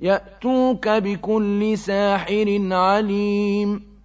يَأْتُوكَ بِكُلِّ سَاحِرٍ عَلِيمٍ.